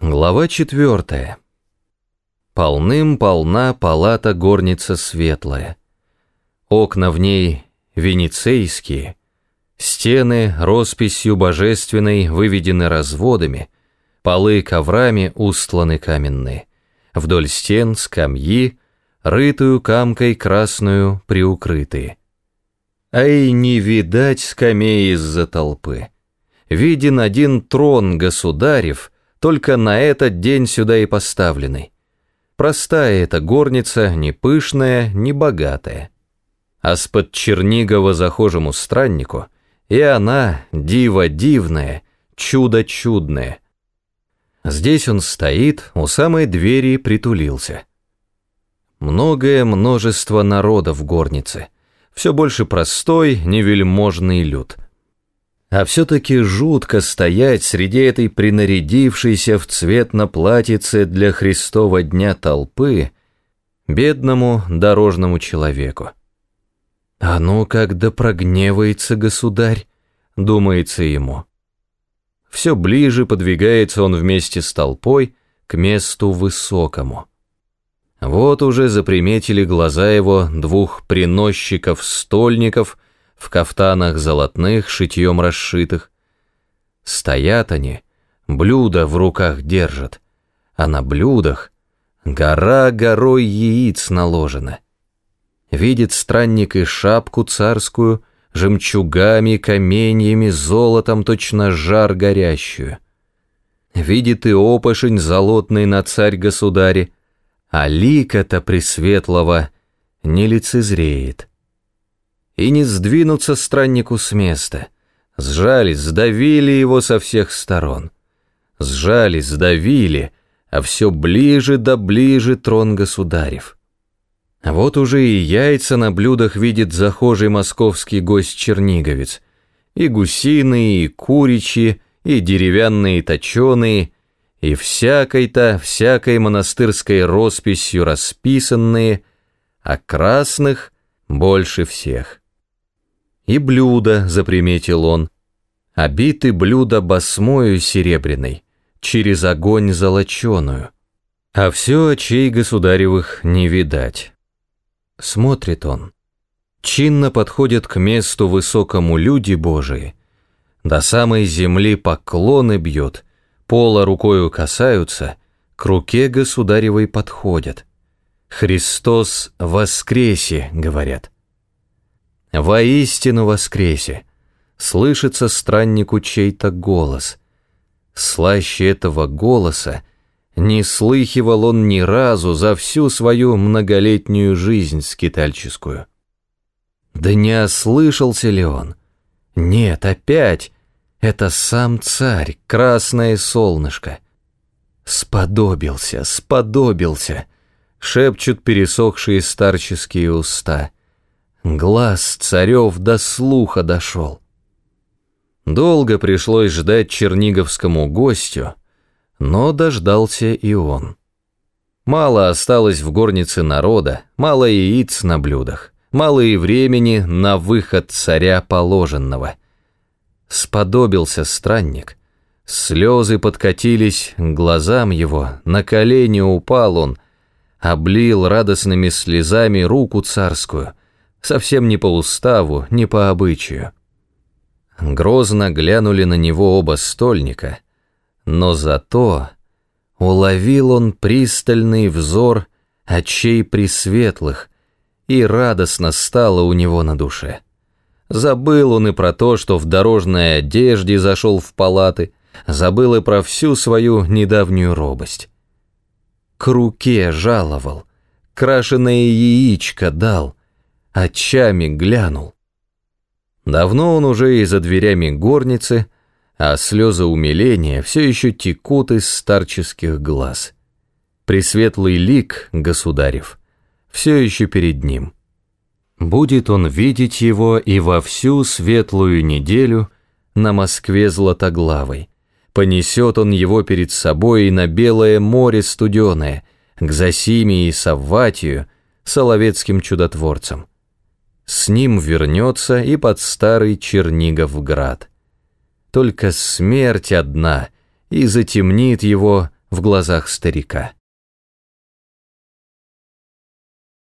Глава четвертая. Полным-полна палата горница светлая. Окна в ней венецейские, стены росписью божественной выведены разводами, полы коврами устланы каменные, вдоль стен скамьи, рытую камкой красную приукрытые. А и не видать скамей из-за толпы. Виден один трон государев — только на этот день сюда и поставленный. Простая эта горница, не пышная, не богатая. А с-под Чернигова захожему страннику, и она, диво дивная, чудо чудное. Здесь он стоит, у самой двери притулился. Многое множество народа в горнице, все больше простой, невельможный люд — а все-таки жутко стоять среди этой принарядившейся в цвет на платьице для Христова дня толпы бедному дорожному человеку. «А ну, когда прогневается государь», — думается ему. Все ближе подвигается он вместе с толпой к месту высокому. Вот уже заприметили глаза его двух приносчиков-стольников — в кафтанах золотных, шитьем расшитых. Стоят они, блюда в руках держат, а на блюдах гора горой яиц наложена. Видит странник и шапку царскую, жемчугами, каменьями, золотом точно жар горящую. Видит и опошень золотный на царь-государе, а лика-то пресветлого не лицезреет и не сдвинуться страннику с места. Сжались, сдавили его со всех сторон. Сжались, сдавили, а все ближе да ближе трон государев. Вот уже и яйца на блюдах видит захожий московский гость-черниговец. И гусиные, и куричьи, и деревянные точеные, и всякой-то, всякой монастырской росписью расписанные, а красных больше всех. И блюдо, заприметил он, обиты блюдо басмою серебряной, через огонь золоченую. А все очей государевых не видать. Смотрит он. Чинно подходят к месту высокому люди Божии, до самой земли поклоны бьют, пола рукою касаются, к руке государевой подходят. «Христос воскресе», — говорят. Воистину воскресе! Слышится страннику чей-то голос. Слаще этого голоса не слыхивал он ни разу за всю свою многолетнюю жизнь скитальческую. Да не ослышался ли он? Нет, опять! Это сам царь, красное солнышко. Сподобился, сподобился, шепчут пересохшие старческие уста — Глаз царев до слуха дошел. Долго пришлось ждать черниговскому гостю, но дождался и он. Мало осталось в горнице народа, мало яиц на блюдах, мало и времени на выход царя положенного. Сподобился странник, слезы подкатились к глазам его, на колени упал он, облил радостными слезами руку царскую — совсем не по уставу, не по обычаю. Грозно глянули на него оба стольника, но зато уловил он пристальный взор очей пресветлых, и радостно стало у него на душе. Забыл он и про то, что в дорожной одежде зашел в палаты, забыл и про всю свою недавнюю робость. К руке жаловал, крашеное яичко дал — очами глянул. Давно он уже и за дверями горницы, а слезы умиления все еще текут из старческих глаз. Пресветлый лик, государев, все еще перед ним. Будет он видеть его и во всю светлую неделю на Москве златоглавой. Понесет он его перед собой и на белое море студеное, к Засиме и Савватию, соловецким чудотворцам с ним вернется и под старый Черниговград. Только смерть одна и затемнит его в глазах старика.